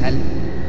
أسهل